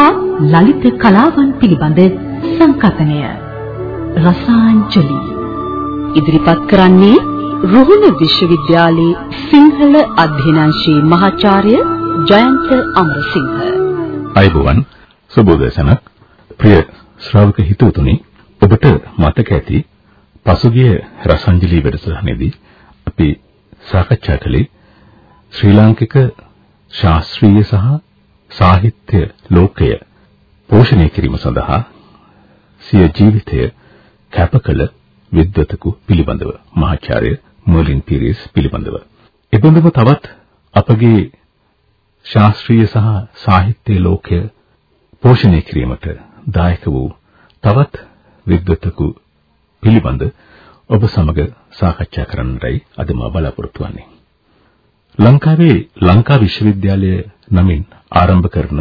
හා ලලිත කලාවන් පිළිබඳ සංකථනය රසාංජලි. ඉදිරිපත් කරන්නේ රුහුණ විශ්වවිද්‍යාලයේ සිංහල අධ්‍යනාංශයේ මහාචාර්ය ජයන්ත අමරසිංහ. අයබෝවන් සුබෝදසනක්. ප්‍රිය ශ්‍රාවක හිතවතුනි ඔබට මතක ඇති පසුගිය රසංජලි වැඩසටහනේදී අපි සාකච්ඡා කළේ ශ්‍රී ලාංකික ශාස්ත්‍රීය සහ සාහිත්‍ය ලෝකය පෝෂණය කිරීම සඳහා සිය ජීවිතය කැප කළ විද්වතෙකු පිළිබඳව මහාචාර්ය මර්ලින් පීරිස් පිළිබඳව. එබඳුම තවත් අපගේ ශාස්ත්‍රීය සහ සාහිත්‍ය ලෝකය පෝෂණය කිරීමට දායක වූ තවත් විද්වතෙකු පිළිබඳ ඔබ සමග සාකච්ඡා කරන්නටයි අද මා බලාපොරොත්තු වෙන්නේ. ලංකාවේ ලංකා විශ්වවිද්‍යාලය නමින් ආරම්භ කරන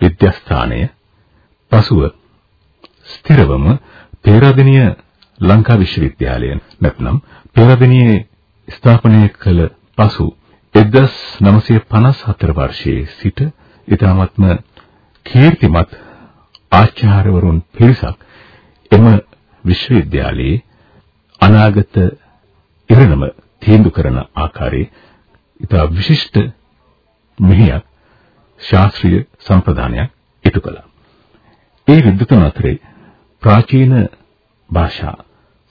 විද්‍යාස්ථානය පසුව ස්ථිරවම පේරාදෙණිය ලංකා විශ්වවිද්‍යාලය නැත්නම් පේරාදෙණියේ ස්ථාපනය කළ පසු 1954 වර්ෂයේ සිට ඊටමත්ම කීර්තිමත් ආචාර්යවරුන් පිරිසක් එම විශ්වවිද්‍යාලයේ අනාගත ඉරණම තීන්දුව කරන ආකාරයේ ඉතා විශිෂ්ට මෙහෙයක් ශාස්ත්‍රීය සම්ප්‍රදානයක් ඉටු කළා. ඒ විද්වතුන් අතරේ ප්‍රාචීන භාෂා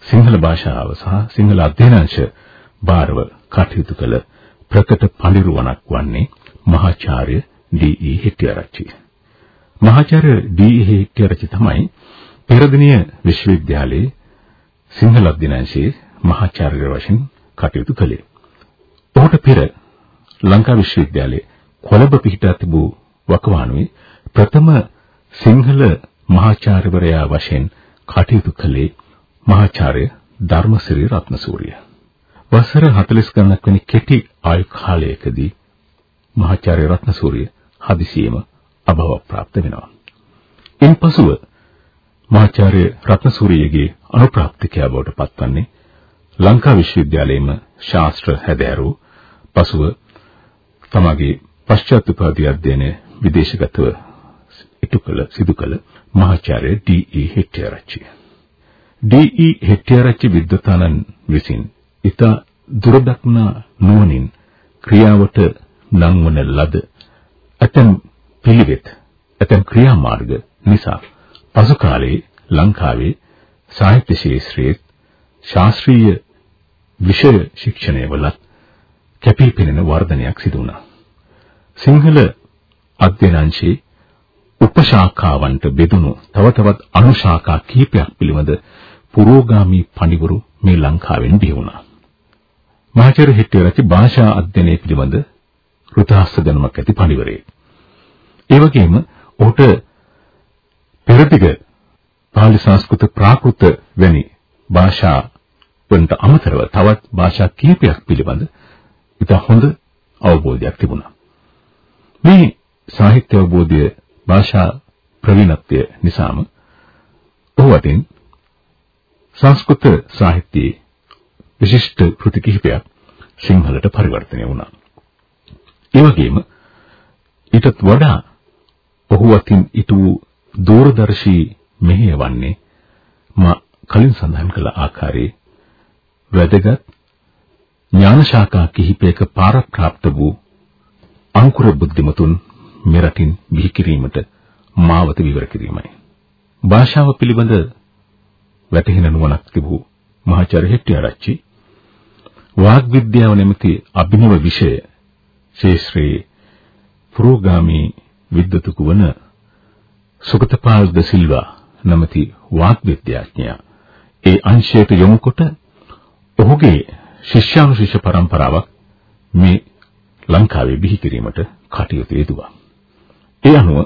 සිංහල භාෂාව සහ සිංහල අධ්‍යයනාංශ බාරව කටයුතු කළ ප්‍රකට පඬිරුවණක් වන්නේ මහාචාර්ය ඩී.ඊ. හෙට්ටිආරච්චි. මහාචාර්ය ඩී.ඊ. හෙට්ටිආරච්චි තමයි පෙරදිනිය විශ්වවිද්‍යාලයේ සිංහල අධ්‍යයනාංශයේ මහාචාර්ය වශයෙන් කටයුතු කළේ. ඔහුට පෙර ලංකා විශ්වවිද්‍යාලයේ කොළඹ පිහිටා තිබූ වකවානුවේ ප්‍රථම සිංහල මහාචාර්යවරයා වශයෙන් කටයුතු කළේ මහාචාර්ය ධර්මසිරි රත්නසූරිය. වසර 40 ගණනක් වැනි කෙටි ආයු කාලයකදී මහාචාර්ය රත්නසූරිය හදිසියෙම අභව ප්‍රාප්ත වෙනවා. ඉන්පසුව මහාචාර්ය රත්නසූරියගේ අනුප්‍රාප්තිකයා බවට පත්වන්නේ ලංකා විශ්වවිද්‍යාලයේම ශාස්ත්‍ර හැදෑරූ පසුව තමගේ පශ්චාත් උපාධි අධ්‍යයනය විදේශගතව ඉටු කළ සිදු කළ මහාචාර්ය ඩී.ඊ. හෙට්ටිආරච්චි. ඩී.ඊ. හෙට්ටිආරච්චි විද්වතානන් විසින් ඊට දුරදක්න නුවණින් ක්‍රියාවට නංවන ලද ඇතම් පිළිවෙත් ඇතම් ක්‍රියාමාර්ග නිසා පසු කාලයේ ලංකාවේ සාහිත්‍ය ශාස්ත්‍රයේ ශාස්ත්‍රීය විෂය ශික්ෂණය වලත් කැපී පෙනෙන වර්ධනයක් සිදු වුණා. සිංහල අධ්‍යයනාංශයේ උපශාඛාවන්ට බෙදුණු තව තවත් අනුශාඛා කිහිපයක් පිළිබඳ පුරෝගාමී පඬිවරු මේ ලංකාවෙන් බිහි වුණා. මහාචාර්ය හෙට්ටිආරච්චි භාෂා අධ්‍යයනය පිළිබඳ ෘතහස්ස දැනුමක් ඇති පඬිවරයෙක්. ඒ වගේම ඔහුට පෙරදිග පාලි සංස්කෘත ප්‍රාකෘත වැනි භාෂා වලට අමතරව තවත් භාෂා කිහිපයක් පිළිබඳ ඉතා හොඳ අවබෝධයක් තිබුණා. මේ සාහිත්‍ය අවබෝධය භාෂා ප්‍රවීණත්වය නිසාම ඔහු අතින් සංස්කෘත සාහිත්‍යයේ විශිෂ්ට කෘති කිහිපයක් සිංහලට පරිවර්තනය වුණා. ඒ වගේම ඊටත් වඩා ඔහු අතින් ඊටු දූරදර්ශී මෙහෙයවන්නේ මා කලින් සඳහන් කළ ආකාරයේ වැදගත් ඥාන ශාඛා කිහිපයක පාරප්‍රාප්ත වූ අංකුර බුද්ධිමතුන් මෙරටින් බිහි කිරීමට මාවත විවර කිරීමයි. භාෂාව පිළිබඳ වැටහෙන නුවණක් තිබූ මහාචාර්ය හෙට්ටිආරච්චි වාග් විද්‍යාව නැමැති අභිනව විෂය ශේෂ්ත්‍රයේ පුරෝගාමී විද්වතුකු වන සුගතපාල් ද සිල්වා නැමැති වාග් විද්‍යාඥයා ඒ අංශයට යොමු කොට ඔහුගේ ශිෂ්‍යානුශිෂ්‍ය පරම්පරාවක් මේ ලංකාවේ බිහි කිරීමට කටයුතු යෙදුවා. ඒ අනුව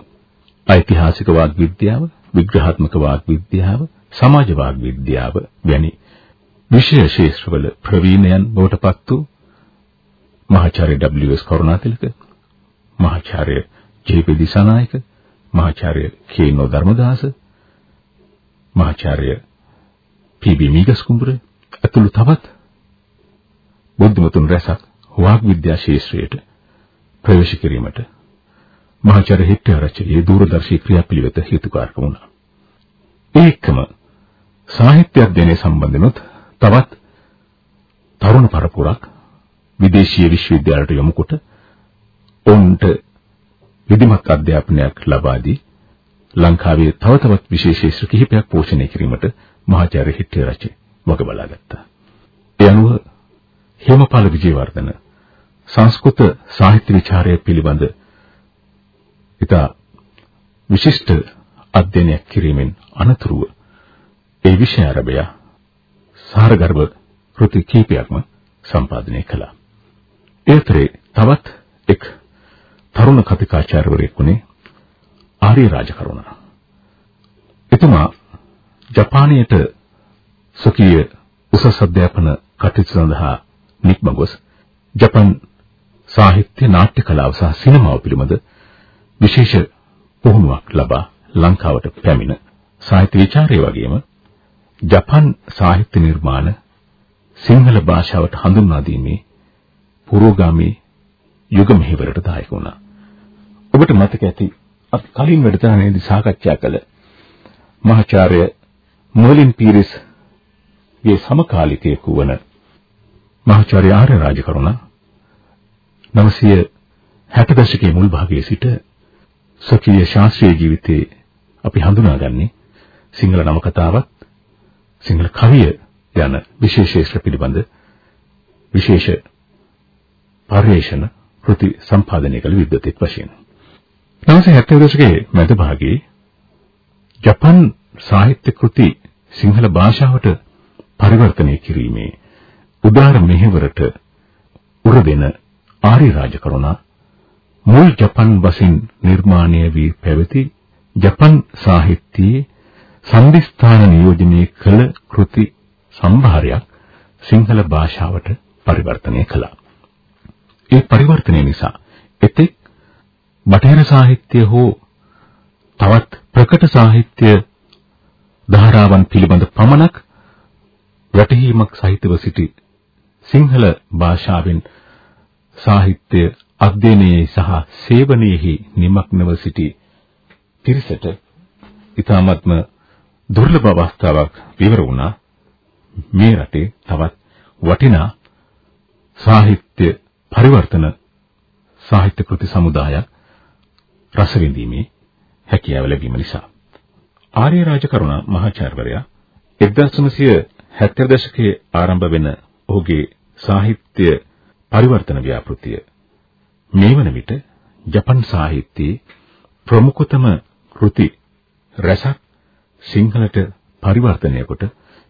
ඓතිහාසික වාග් විද්‍යාව, විග්‍රහාත්මක වාග් විද්‍යාව, සමාජ වාග් විද්‍යාව වැනි විෂය ශාස්ත්‍රවල ප්‍රවීණයන් බවට පත් වූ මහාචාර්ය W.S. කරුණාතිලක, මහාචාර්ය ජේ.පී. දිසානායක, මහාචාර්ය කේ.නෝ ධර්මදාස, මහාචාර්ය පී.බී. මීගස්කුඹුර ඇතුළු තවත් බුද්ධමතුන් රැසක් වාග් විද්‍යා ශාස්ත්‍රයට ප්‍රවේශ කිරීමට මහාචාර්ය හිට්ටිආරච්චිගේ දූරදර්ශී ක්‍රියාපිළිවෙත හේතුකාරක වුණා. ඒකම සාහිත්‍ය අධ්‍යයනය සම්බන්ධනොත් තවත් තරුණ පරපුරක් විදේශීය විශ්වවිද්‍යාලයට යොමු කොට ඔවුන්ට විධිමත් අධ්‍යාපනයක් ලබා දී ලංකාවේ තව තවත් විශේෂ කිහිපයක් පෝෂණය කිරීමට මහාචාර්ය හිට්ටිආරච්චි වග බලා ගත්තා. ඒ අනුව හේමපාල විජේවර්ධන සංස්කෘත සාහිත්‍ය විචාරය පිළිබඳ ඉතා විශිෂ්ට අධ්‍යයනයක් කිරීමෙන් අනතුරුව ඒ විෂය ආරබය සාරගර්භ කෘති කීපයක්ම සම්පාදනය කළා. ඒතරේ තවත් එක් තරුණ කතිකාචාර්යවරයෙක් වුණේ ආර්ය රාජකරුණ. එතුමා ජපානයට සොකීය උසස් අධ්‍යාපන කටයුතු සඳහා නික්ම ගොස් ජපන් සාහිත්‍ය නාට්‍ය කලාව සහ සිනමාව පිළිබඳ විශේෂ පුහුණුවක් ලබා ලංකාවට පැමිණ සාහිත්‍ය විචාරය වගේම ජපන් සාහිත්‍ය නිර්මාණ සිංහල භාෂාවට හඳුන්වා දීමේ පුරෝගාමී යුග මෙහෙවරට දායක වුණා. ඔබට මතක ඇති අපි කලින් වැඩසටහනේදී සාකච්ඡා කළ මහාචාර්ය මර්ලින් පීරිස් ගේ සමකාලිකයෙකු වන මහාචාර්ය ආර්ය රාජකරුණ 960 දශකයේ මුල් භාගයේ සිට සොකීය ශාස්ත්‍රීය ජීවිතයේ අපි හඳුනාගන්නේ සිංහල නවකතාවත් සිංහල කවිය යන විශේෂේෂ්ත්‍ර පිළිබඳ විශේෂ පරිශන කෘති සම්පාදනය කළ විද්වතෙක් වශයෙන්. 1970 දශකයේ මැද භාගයේ ජපන් සාහිත්‍ය කෘති සිංහල භාෂාවට පරිවර්තනය කිරීමේ උදාර මෙහෙවරට උරදෙන ආරි රාජකරුණා මුල් ජපන් වශයෙන් නිර්මාණය වී පැවති ජපන් සාහිත්‍යයේ සම්දිස්ථාන නියෝජනය කළ කෘති සම්භාරයක් සිංහල භාෂාවට පරිවර්තනය කළා. ඒ පරිවර්තනය නිසා එතෙක් බටහිර සාහිත්‍ය හෝ තවත් ප්‍රකට සාහිත්‍ය ධාරාවන් පිළිබඳ පමණක් වැටහීමක් සහිතව සිටි සිංහල භාෂාවෙන් සාහිත්‍ය අධ්‍යයනයේ සහ සේවනයේහි නිමග්නව සිටි පිරිසට ඊ타මත්ම දුර්ලභ අවස්ථාවක් විවර වුණා. මේ රටේ තවත් වටිනා සාහිත්‍ය පරිවර්තන සාහිත්‍ය කෘති සමුදායක් රස විඳීමේ හැකියාව ලැබීම නිසා. ආර්ය රාජකරුණ මහාචාර්යවරයා 1970 දශකයේ ආරම්භ වෙන ඔහුගේ සාහිත්‍ය පරිවර්තන ව්‍යාපෘතිය මේ වන විට ජපන් සාහිත්‍යයේ ප්‍රමුඛතම කෘති රසක් සිංහලට පරිවර්තනය කොට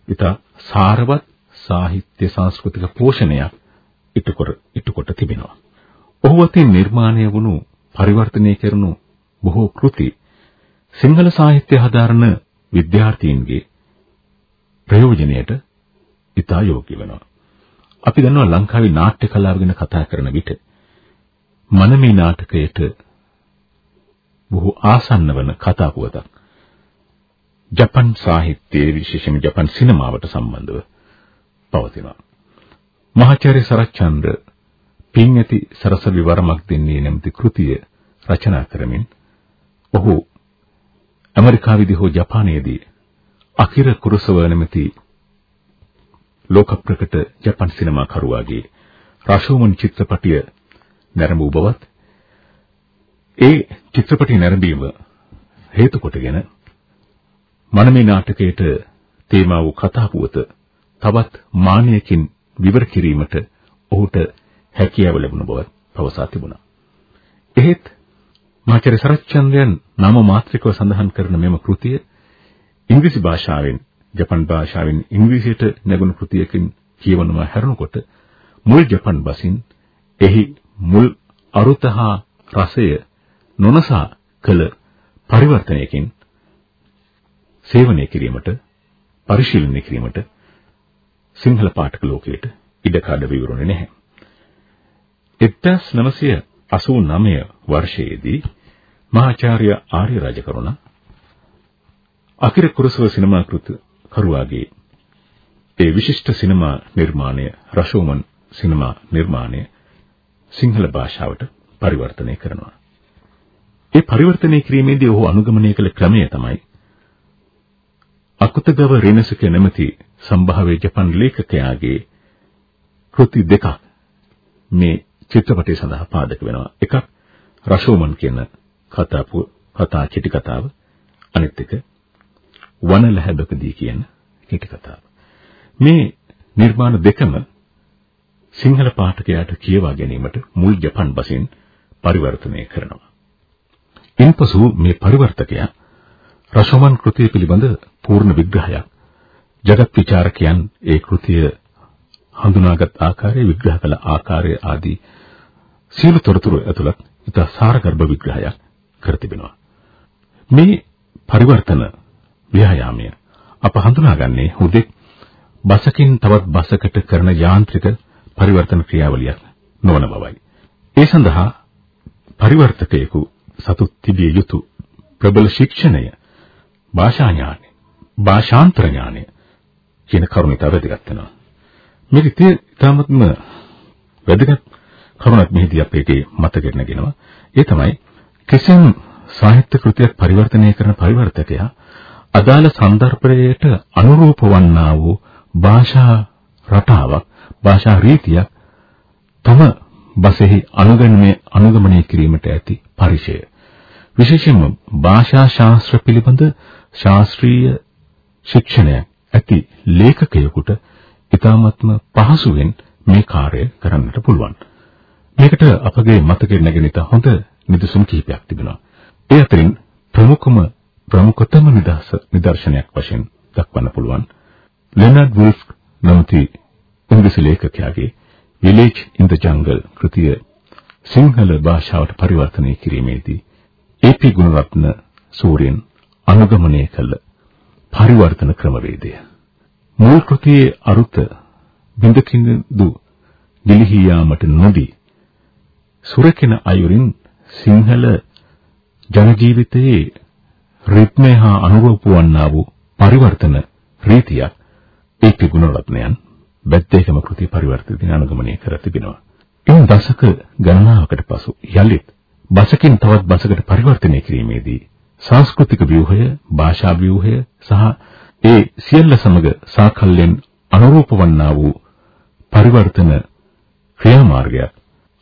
ඉතා සාරවත් සාහිත්‍ය සංස්කෘතික පෝෂණයක් ඉටුකර ඉටුකොට තිබෙනවා. ඔහු අතින් නිර්මාණය වුණු පරිවර්තනය කරනු බොහෝ කෘති සිංහල සාහිත්‍ය හදාරන විද්‍යාර්ථීන්ගේ ප්‍රයෝජනයට ඉතා යෝග්‍ය වෙනවා. අපි දන්නවා ලංකාවේ නාට්‍ය කලාව ගැන කතා කරන විට මනමේ නාටකයට බොහෝ ආසන්න වන කතා පුවතක් ජපන් සාහිත්‍යයේ විශේෂයෙන්ම ජපන් සිනමාවට සම්බන්ධව පවතිනවා. මහාචාර්ය සරච්චන්ද්‍ර පින් ඇති සරසවි වරමක් දෙන්නේ නැමැති කෘතිය රචනා කරමින් ඔහු ඇමරිකාවේදී හෝ ජපානයේදී අකිර කුරුසව නැමැති ලෝක ප්‍රකට ජපන් සිනමා කරුවාගේ රෂෝමන් චිත්‍රපටිය නැරඹූ බවත් ඒ චිත්‍රපටි නැරඹීම හේතු කොටගෙන මනමේ නාටකයට තේමා වූ කතා පුවත තවත් මානයකින් විවර කිරීමට ඔහුට හැකියාව ලැබුණ බව පවසා තිබුණා. එහෙත් මහාචාර්ය සරච්චන්ද්‍රයන් නාම මාත්‍රිකව සඳහන් කරන මෙම කෘතිය ඉංග්‍රීසි භාෂාවෙන් ජපන් භාෂාවෙන් ඉංග්‍රීසියට නැගුණු කෘතියකින් කියවනවා හැරුණකොට මුල් ජපන් බසින් එහි මුල් අරුත හා රසය නොනසා කළ පරිවර්තනයකින් සේවනය කිරීමට පරිශීලනය කිරීමට සිංහල පාඨක ලෝකයට ඉඩකඩ විවරුනේ නැහැ. 1989 වර්ෂයේදී මහාචාර්ය ආර්ය රාජකරුණ අකිර කුරසව සිනමා කෘත කරුවාගේ ඒ විශිෂ්ට සිනමා නිර්මාණය රෂෝමන් සිනමා නිර්මාණය සිංහල භාෂාවට පරිවර්තනය කරනවා. ඒ පරිවර්තනය කිරීමේදී ඔහු අනුගමනය කළ ක්‍රමය තමයි අකුතගව රිනසක නැමැති සම්භාව්‍ය ජපන් ලේඛකයාගේ කෘති දෙකක් මේ චිත්‍රපටය සඳහා පාදක වෙනවා. එකක් රෂෝමන් කියන කතාපුව කතා චිටි කතාව. අනිත් එක වන ලැබකදී කියන කෙටි කතාව. මේ නිර්මාණ දෙකම සිංහල පාඨකයාට කියවා ගැනීමට මුල් ජපන් බසින් පරිවර්තනය කරනවා. ඉන්පසු මේ පරිවර්තකයා රසමන් කෘතිය පිළිබඳ පූර්ණ විග්‍රහයක් జగත් විචාරකයන් ඒ කෘතිය හඳුනාගත් ආකාරය විග්‍රහ කළ ආකාරය ආදී සියලු තොරතුරු ඇතුළත් ඉතා සාරගර්භ විග්‍රහයක් කර තිබෙනවා. මේ පරිවර්තන ව්‍යායාමය අප හඳුනාගන්නේ හුදෙක් බසකින් තවත් බසකට කරන යාන්ත්‍රික පරිවර්තන ක්‍රියාවලියක් නොවන බවයි. ඒ සඳහා පරිවර්තකයෙකු සතු තිබිය යුතු ප්‍රබල ශික්ෂණය භාෂා ඥානය භාෂාන්තර ඥානය කියන කරුණ ඉතා වැදගත් වෙනවා. මේක ඉතාමත්ම වැදගත් කරුණක් මෙහිදී අපේට මතකෙට නැගෙනවා. ඒ තමයි කිසිම සාහිත්‍ය කෘතියක් පරිවර්තනය කරන පරිවර්තකයා අදාළ සන්දර්භයට අනුරූප වන්නා වූ භාෂා රටාවක් භාෂා රීතියක් තම බසෙහි අනුගමනය අනුගමනය කිරීමට ඇති පරිචය විශේෂයෙන්ම භාෂා ශාස්ත්‍ර පිළිබඳ ශාස්ත්‍රීය ශික්ෂණයක් ඇති ලේඛකයෙකුට ඊ타මත්ම පහසුවෙන් මේ කාර්යය කරන්නට පුළුවන්. මේකට අපගේ මතකයේ නැගෙන හොඳ නිදසුන් කිහිපයක් තිබෙනවා. ඒ අතරින් ප්‍රමුඛම ප්‍රමුඛතම නිදහස නිදර්ශනයක් වශයෙන් දක්වන්න පුළුවන් ලෙනඩ් වුල්ෆ් නමැති ඉංග්‍රීසි ලේඛකයාගේ Village in the Jungle කෘතිය සිංහල භාෂාවට පරිවර්තනය කිරීමේදී ඒ.පී. ගුණරත්න සූරියන් අනුගමනය කළ පරිවර්තන ක්‍රමවේදය මුල් කෘතියේ අරුත බින්දකින්දු ගිලිහී යාමට නොදී සුරකින අයුරින් සිංහල ජන ජීවිතයේ රිද්මය හා අනුරූප වන්නා වූ පරිවර්තන රීතියක් ඒ ත්‍රිගුණරත්නයන් බැද්දේකම කෘති පරිවර්තන අනුගමනය කර තිබෙනවා. ඉන් දශක ගණනාවකට පසු යලිත් බසකින් තවත් බසකට පරිවර්තනය කිරීමේදී සංස්කෘතික ව්‍යුහය, භාෂා ව්‍යුහය සහ ඒ සියල්ල සමග සාකල්යෙන් අනුරූප වන්නා වූ පරිවර්තන ක්‍රියාමාර්ගයක්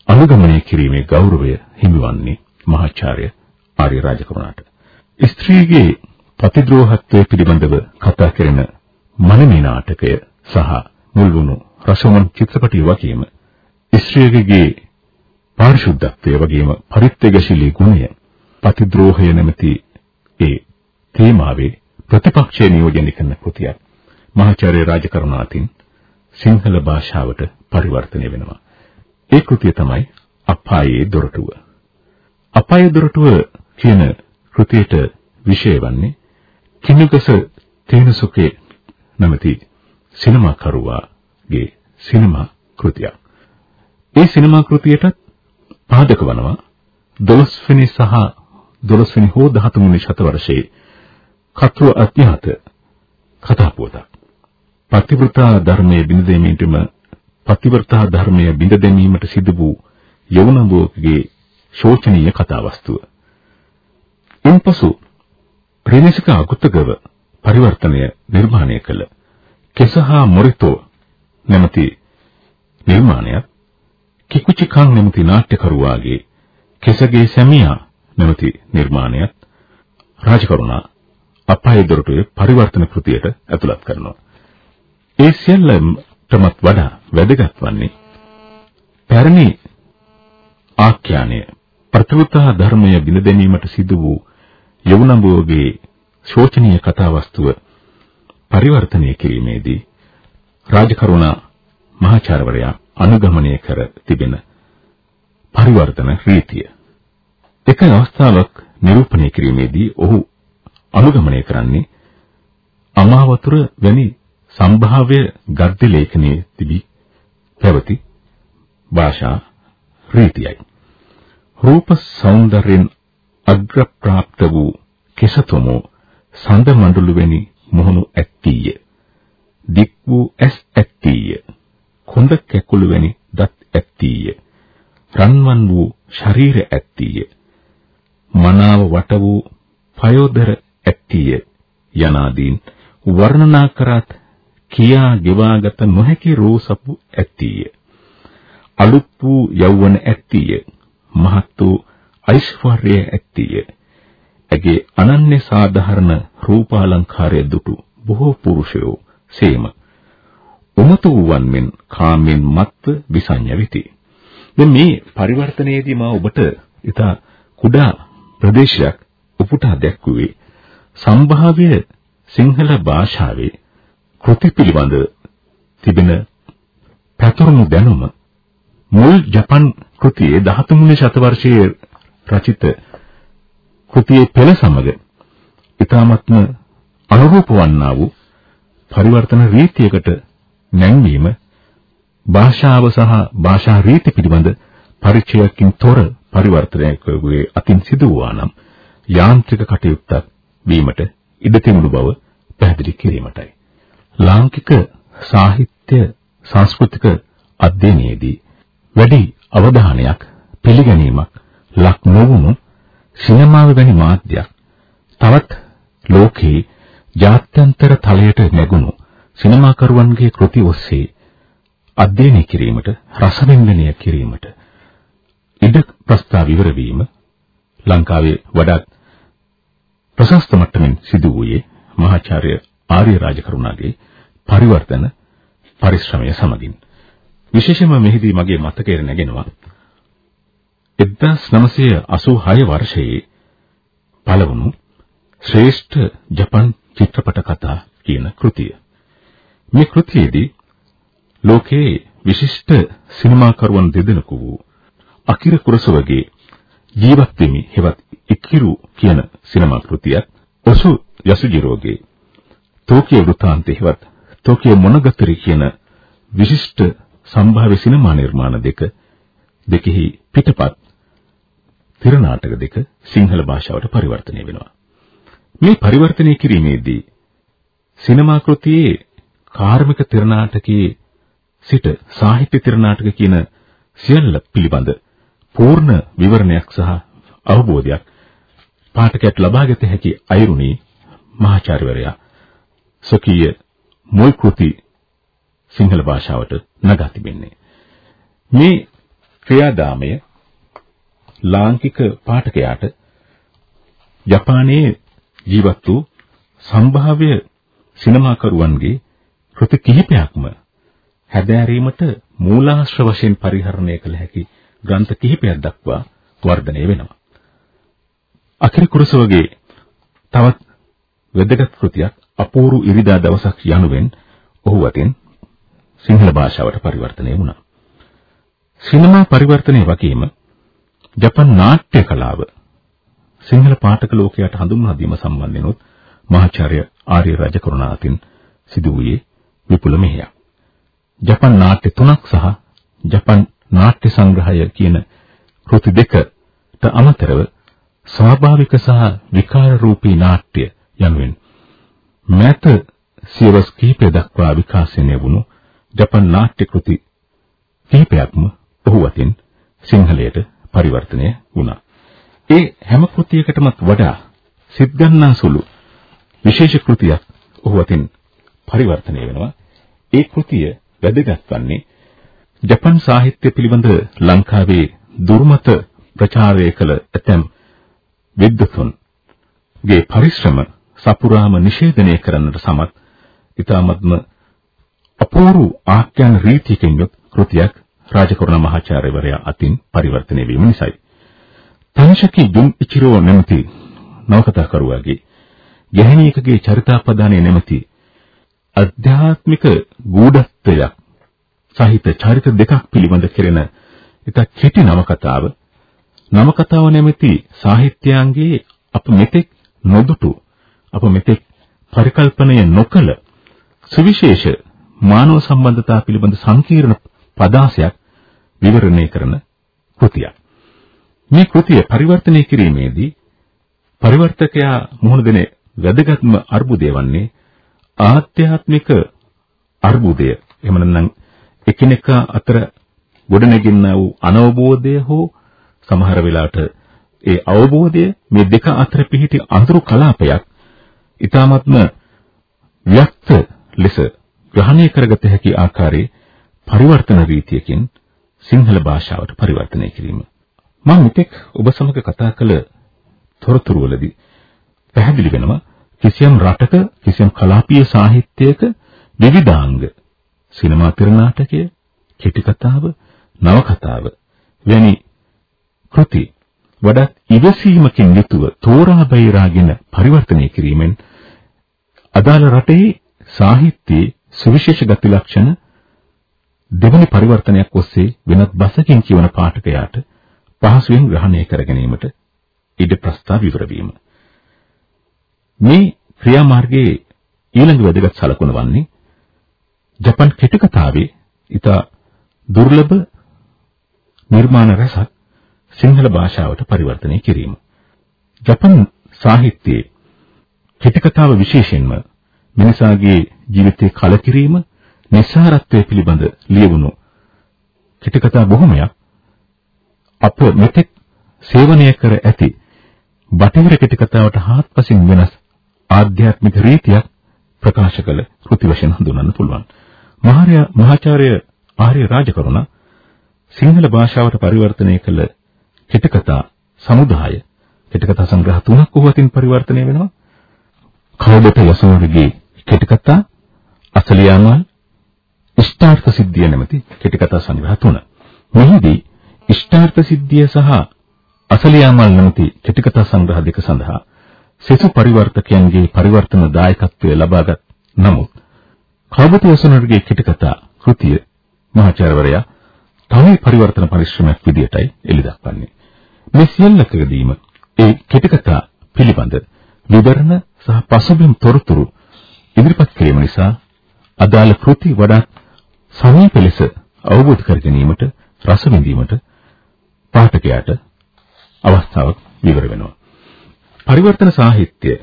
අනුගමනය කිරීමේ ගෞරවය හිමිවන්නේ මහාචාර්ය ආර්ය රාජකරුණාට. ස්ත්‍රීගේ ප්‍රතිද්‍රෝහත්වය පිළිබඳව කතා කරන මනමේ නාටකය සහ මුල්වුණු රසමන් චිත්‍රපටය වගේම ස්ත්‍රියකගේ පාරිශුද්ධත්වය වගේම පරිත්‍යාගශීලී ගුණය ප්‍රතිද්‍රෝහය නැමැති ඒ තේමාවේ ප්‍රතිපක්ෂය නියෝජනය කරන කෘතියක් මහාචාර්ය රාජකරුණාතින් සිංහල භාෂාවට පරිවර්තනය වෙනවා. ඒ කෘතිය තමයි අපායේ දොරටුව. අපායේ දොරටුව කියන කෘතියට විෂය වන්නේ කිනුකස තේනසුකේ නැමැති සිනමා කරුවාගේ සිනමා කෘතියක්. ඒ සිනමා කෘතියට පාදක වනවා 12 වෙනි සහ 12 වෙනි හෝ 13 වෙනි ශතවර්ෂයේ කතෘ අධ්‍යාත කතා පුවතක්. පතිවෘතා ධර්මයේ බිඳ දෙමීටම පතිවෘතා ධර්මයේ බිඳ දැමීමට සිදු වූ යවුනඹුවකගේ ශෝචනීය කතාවස්තුව. ඉන්පසු රිනිසික අකුතගව පරිවර්තනය නිර්මාණය කළ කෙසහා මොරිතෝ නැමැති නිර්මාණයක් කිකුචිකං නැමැති නාට්‍යකරුවාගේ කෙසගේ සැමියා නැමැති නිර්මාණයක් රාජකරුණා අපාය දොරටුවේ පරිවර්තන කෘතියට ඇතුළත් කරනවා. ඒ සියල්ලටමත් වඩා වැදගත් වන්නේ පැරණි ආඛ්‍යානය ප්‍රතිවෘතා ධර්මය බිඳ දැමීමට සිදු වූ යවුනඹුවගේ ශෝචනීය කතාවස්තුව පරිවර්තනය කිරීමේදී රාජකරුණා මහාචාර්යවරයා අනුගමනය කර තිබෙන පරිවර්තන රීතිය. එක අවස්ථාවක් නිරූපණය කිරීමේදී ඔහු අනුගමනය කරන්නේ අමාවතුර වැනි සම්භාව්‍ය ගද්‍ය ලේඛනයේ තිබී පැවති භාෂා රීතියයි. රූප సౌందර්යෙන් අග්‍රප්‍රාප්ත වූ කෙසතොමෝ සඳ මඬුළු වැනි මොහුණු ඇත්තීය. දික් වූ ඇස් ඇත්තීය. කොඳ කැකුළු වැනි දත් ඇත්තීය. රන්වන් වූ ශරීර ඇත්තීය. මනාව වට වූ පයෝදර ඇත්තීය. යනාදීන් වර්ණනා කරත් කියා ගෙවාගත නොහැකි රෝසපු ඇත්තීය. අලුත් වූ යෞවන ඇත්තීය. මහත් වූ ඓශ්වර්ය ඇත්තීය. ඇගේ අනන්‍ය සාධාරණ රූපාලංකාරය දුටු බොහෝ පුරුෂයෝ සේම උමතු වූවන් මෙන් කාමෙන් මත්ව විසඤ්ඤ වෙති. දැන් මේ පරිවර්තනයේදී මා ඔබට ඊට කුඩා ප්‍රදේශයක් උපුටා දැක්වුවේ සම්භාව්‍ය සිංහල භාෂාවේ කෘති පිළිබඳ තිබෙන පැතුරුණු දැනුම මුල් ජපන් කෘතියේ 13 වෙනි ශතවර්ෂයේ රචිත කෘතියේ පෙළ සමග ඊ타මත්ම අනුරූප වන්නා වූ පරිවර්තන රීතියකට නැංවීම භාෂාව සහ භාෂා රීති පිළිබඳ පරිචයකින් තොර පරිවර්තනයකගේ අතින් සිදු වූවා නම් යාන්ත්‍රික කටයුත්තක් වීමට ඉඩ තිබුණු බව පැහැදිලි කිරීමටයි. ලාංකික සාහිත්‍ය සංස්කෘතික අධ්‍යයනයේදී වැඩි අවධානයක් පිළිගැනීමක් ලක් නොවුණු සිනමාව වැනි මාධ්‍යයක්. තවත් ලෝකේ ජාත්‍යන්තර තලයට නැගුණු සිනමාකරුවන්ගේ කෘති ඔස්සේ අධ්‍යයනය කිරීමට රසවින්දනය කිරීමට ඉඩ ප්‍රස්තාව ඉවර වීම ලංකාවේ වඩාත් ප්‍රශස්ත මට්ටමින් සිදු වූයේ මහාචාර්ය ආර්ය රාජකරුණාගේ පරිවර්තන පරිශ්‍රමය සමගින්. විශේෂයෙන්ම මෙහිදී මගේ මතකයේ නැගෙනවා 1986 වර්ෂයේ පළවුණු ශ්‍රේෂ්ඨ ජපන් චිත්‍රපට කතා කියන කෘතිය. මේ කෘතියේදී ලෝකයේ විශිෂ්ට සිනමාකරුවන් දෙදෙනෙකු වූ අකිර කුරසවගේ ජීවත් වෙමි හෙවත් ඉකිරු කියන සිනමා කෘතියත් ඔසු යසුජිරෝගේ ටෝකියෝ වෘතාන්තේ හෙවත් ටෝකියෝ මොනගතරි කියන විශිෂ්ට සම්භාව්‍ය සිනමා නිර්මාණ දෙක දෙකෙහි පිටපත් තිර නාටක දෙක සිංහල භාෂාවට පරිවර්තනය වෙනවා. මේ පරිවර්තනය කිරීමේදී සිනමා කෘතියේ කාර්මික තිර නාටකයේ සිට සාහිත්‍ය තිර නාටක කියන සියල්ල පිළිබඳ පූර්ණ විවරණයක් සහ අවබෝධයක් පාඨකයට ලබාගත හැකි අයුරුණී මහාචාර්යවරයා සොකීය මුල් කෘති සිංහල භාෂාවට නගා තිබෙන්නේ මේ ක්‍රියාදාමය ලාංකික පාඨකයාට ජපානයේ ජීවත් වූ සම්භාව්‍ය සිනමාකරුවන්ගේ කෘති කිහිපයක්ම හැදෑරීමට මූලාශ්‍ර වශයෙන් පරිහරණය කළ හැකි ග්‍රන්ථ කිහිපයක් දක්වා වර්ධනය වෙනවා. අකිර කුරුසවගේ තවත් වැදගත් කෘතියක් අපූරු ඉරිදා දවසක් යනුවෙන් ඔහු අතින් සිංහල භාෂාවට පරිවර්තනය වුණා. සිනමා පරිවර්තනයේ වගේම ජපන් නාට්‍ය කලාව සිංහල පාඨක ලෝකයට හඳුන්වා දීම සම්බන්ධෙනොත් මහාචාර්ය ආර්ය රජකරුණා අතින් සිදු වූයේ විපුල මෙහෙයක්. ජපන් නාට්‍ය තුනක් සහ ජපන් නාට්‍ය සංග්‍රහය කියන කෘති දෙකට අමතරව ස්වාභාවික සහ විකාර රූපී නාට්‍ය යනුවෙන් මෑත සියවස් කිහිපය දක්වා විකාශනය වුණු ජපන් නාට්‍ය කෘති කිහිපයක්ම ඔහු අතින් සිංහලයට පරිවර්තනය වුණා. ඒ හැම කෘතියකටමත් වඩා සිත් ගන්නා සුළු විශේෂ කෘතියක් ඔහු අතින් පරිවර්තනය වෙනවා. ඒ කෘතිය වැදගත් වන්නේ ජපන් සාහිත්‍ය පිළිබඳ ලංකාවේ දුර්මත ප්‍රචාරය කළ ඇතැම් විද්වතුන්ගේ පරිශ්‍රම සපුරාම නිෂේධනය කරන්නට සමත් ඊ타මත්ම අපූර්ව ආඛ්‍යාන රීතියකින් යුත් කෘතියක් රාජකරුණ මහාචාර්යවරයා අතින් පරිවර්තනය වීම නිසායි. තනිෂකි ජුන් ඉචිරෝ නැමැති නවකතාකරුවාගේ ගැහණියකගේ චරිතාපදානයේ නැමැති අධ්‍යාත්මික ගූඪත්වයක් සහිත චරිත දෙකක් පිළිබඳ කෙරෙන එක කෙටි නවකතාව නවකතාව නැමැති සාහිත්‍යාංගයේ අප මෙතෙක් නොදුටු අප මෙතෙක් පරිකල්පනය නොකළ සුවිශේෂ මානව සම්බන්ධතා පිළිබඳ සංකීර්ණ පදාසයක් විවරණය කරන කෘතියක්. මේ කෘතිය පරිවර්තනය කිරීමේදී පරිවර්තකයා මුහුණ දෙන වැදගත්ම අර්බුදය වන්නේ ආධ්‍යාත්මික අර්බුදය. එහෙම නැත්නම් එකිනෙකා අතර ගොඩනැගින්නා වූ අනවබෝධය හෝ සමහර වෙලාවට ඒ අවබෝධය මේ දෙක අතර පිහිටි අඳුරු කලාපයක් ඊ타මත්ම ව්‍යක්ත ලෙස ග්‍රහණය කරගත හැකි ආකාරයේ පරිවර්තන රීතියකින් සිංහල භාෂාවට පරිවර්තනය කිරීම. මම මෙතෙක් ඔබ සමග කතා කළ තොරතුරු වලදී පැහැදිලි වෙනවා කිසියම් රටක කිසියම් කලාපීය සාහිත්‍යයක විවිධාංග සිනමා තිර නාටකය, කෙටි කතාව, නවකතාව වැනි කෘති වඩාත් ඉවසීමකින් යුතුව තෝරා බේරාගෙන පරිවර්තනය කිරීමෙන් අදාළ රටේ සාහිත්‍යයේ සුවිශේෂ ගති ලක්ෂණ දෙවනි පරිවර්තනයක් ඔස්සේ වෙනත් බසකින් කියවන පාඨකයාට පහසුවෙන් ග්‍රහණය කර ගැනීමට ඉඩ ප්‍රස්තාව විවර වීම. මේ ක්‍රියාමාර්ගයේ ඊළඟ වැදගත් සලකුණ වන්නේ ජපන් කෙටි කතාවේ ඊට දුර්ලභ නිර්මාණ රසක් සිංහල භාෂාවට පරිවර්තනය කිරීම. ජපන් සාහිත්‍යයේ කෙටි කතාව විශේෂයෙන්ම මිනිසාගේ ජීවිතයේ කලකිරීම නිස්සාරත්වය පිළිබඳ ලියවුණු කෙටි කතා බොහොමයක් අප මෙතෙක් සේවනය කර ඇති බටහිර කෙටි කතාවට හාත්පසින් වෙනස් ආධ්‍යාත්මික රීතියක් ප්‍රකාශ කළ කෘති වශයෙන් හඳුන්වන්න පුළුවන්. මහාර්ය මහාචාර්ය ආර්ය රාජකරුණ සිංහල භාෂාවට පරිවර්තනය කළ කෙටි කතා සමුදාය කෙටි කතා සංග්‍රහ තුනක් උවතින් පරිවර්තනය වෙනවා. කවදට යසෝරිගේ කෙටි කතා අසලියාමල් ඉෂ්ටාර්ථ සිද්ධිය නැමැති කෙටි කතා සංග්‍රහ තුන. මෙහිදී ඉෂ්ටාර්ථ සිද්ධිය සහ අසලියාමල් නැමැති කෙටි කතා සංග්‍රහ දෙක සඳහා සෙසු පරිවර්තකයන්ගේ පරිවර්තන දායකත්වය ලබාගත් නමුත් කවදට යසෝරිගේ කෙටි කතා කෘතිය මහාචාර්යවරයා තනි පරිවර්තන පරිශ්‍රමයක් විදියටයි එළි දක්වන්නේ. මේ සියල්ලකදීම ඒ කෙටි කතා පිළිබඳ විවරණ සහ පසුබිම් තොරතුරු ඉදිරිපත් කිරීම නිසා අදාළ කෘති වඩාත් සමීප ලෙස අවබෝධ කර ගැනීමට රස විඳීමට පාඨකයාට අවස්ථාවක් විවර වෙනවා. පරිවර්තන සාහිත්‍ය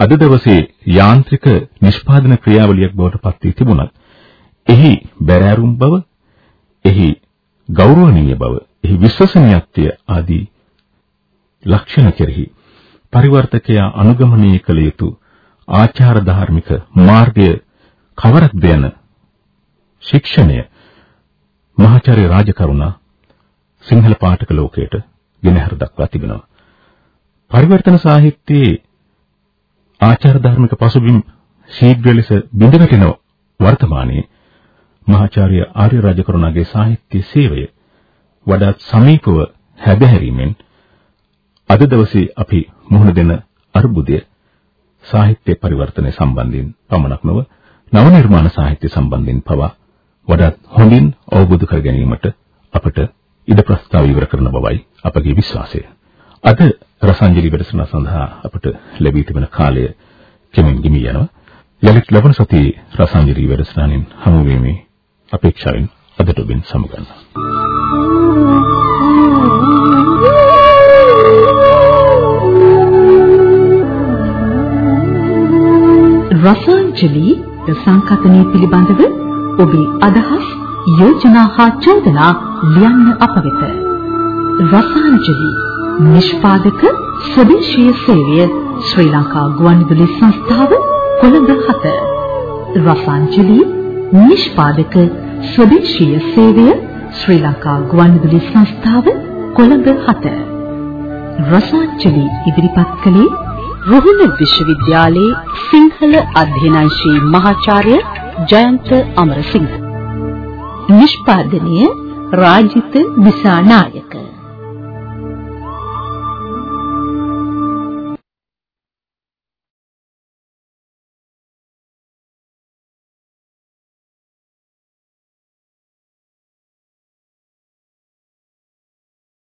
අද දවසේ යාන්ත්‍රික නිෂ්පාදන ක්‍රියාවලියක් බවට පත් වී තිබුණත් එහි බැරෑරුම් බව, එහි ගෞරවනීය බව, එහි විශ්වසනීයත්වය ආදී ලක්ෂණ කෙරෙහි පරිවර්තකයා අනුගමනය කළ යුතු ආචාර ධාර්මික මාර්ගය කවරක්ද යන ශික්ෂණය මහාචාර්ය රාජකරුණා සිංහල පාඨක ලෝකයට ගෙනහැර දක්වා තිබෙනවා. පරිවර්තන සාහිත්‍යයේ ආචාර ධර්මික පසුබිම් ශීඝ්‍ර ලෙස බිඳවැටෙන වර්තමානයේ මහාචාර්ය ආර්ය රාජකරුණාගේ සාහිත්‍ය සේවය වඩාත් සමීපව හැදහැරීමෙන් අද දවසේ අපි මුහුණ දෙන අර්බුදය සාහිත්‍ය පරිවර්තනය සම්බන්ධයෙන් පමණක් නොව නව නිර්මාණ සාහිත්‍ය සම්බන්ධයෙන් පවා වඩාත් හොඳින් අවබෝධ කර ගැනීමට අපට ඉඩ ප්‍රස්තාව ඉවර කරන බවයි අපගේ විශ්වාසය. අද රසංජලි වැඩසටහන සඳහා අපට ලැබී තිබෙන කාලය කෙමෙන් ගිමි යනවා. යලිත් ලබන සතියේ රසංජලි වැඩසටහනින් හමු වීමේ අපේක්ෂාවෙන් අදට ඔබෙන් සමුගන්නවා. රසාංජලි සංකතනය පිළිබඳව ඔබේ අදහස් යෝජනා හා චෝදනා ලියන්න අප වෙත. රසාංජලි නිෂ්පාදක ස්වදේශීය සේවය ශ්‍රී ලංකා ගුවන්විදුලි සංස්ථාව කොළඹ 7. රසාංජලි නිෂ්පාදක ස්වදේශීය සේවය ශ්‍රී ලංකා ගුවන්විදුලි සංස්ථාව කොළඹ 7. රසාංජලි ඉදිරිපත් කළේ රුහුණ විශ්වවිද්‍යාලයේ සිංහල අධ්‍යනාංශී මහාචාර්ය ජයන්ත අමරසිංහ. නිෂ්පාදනය රාජිත දිසානායක.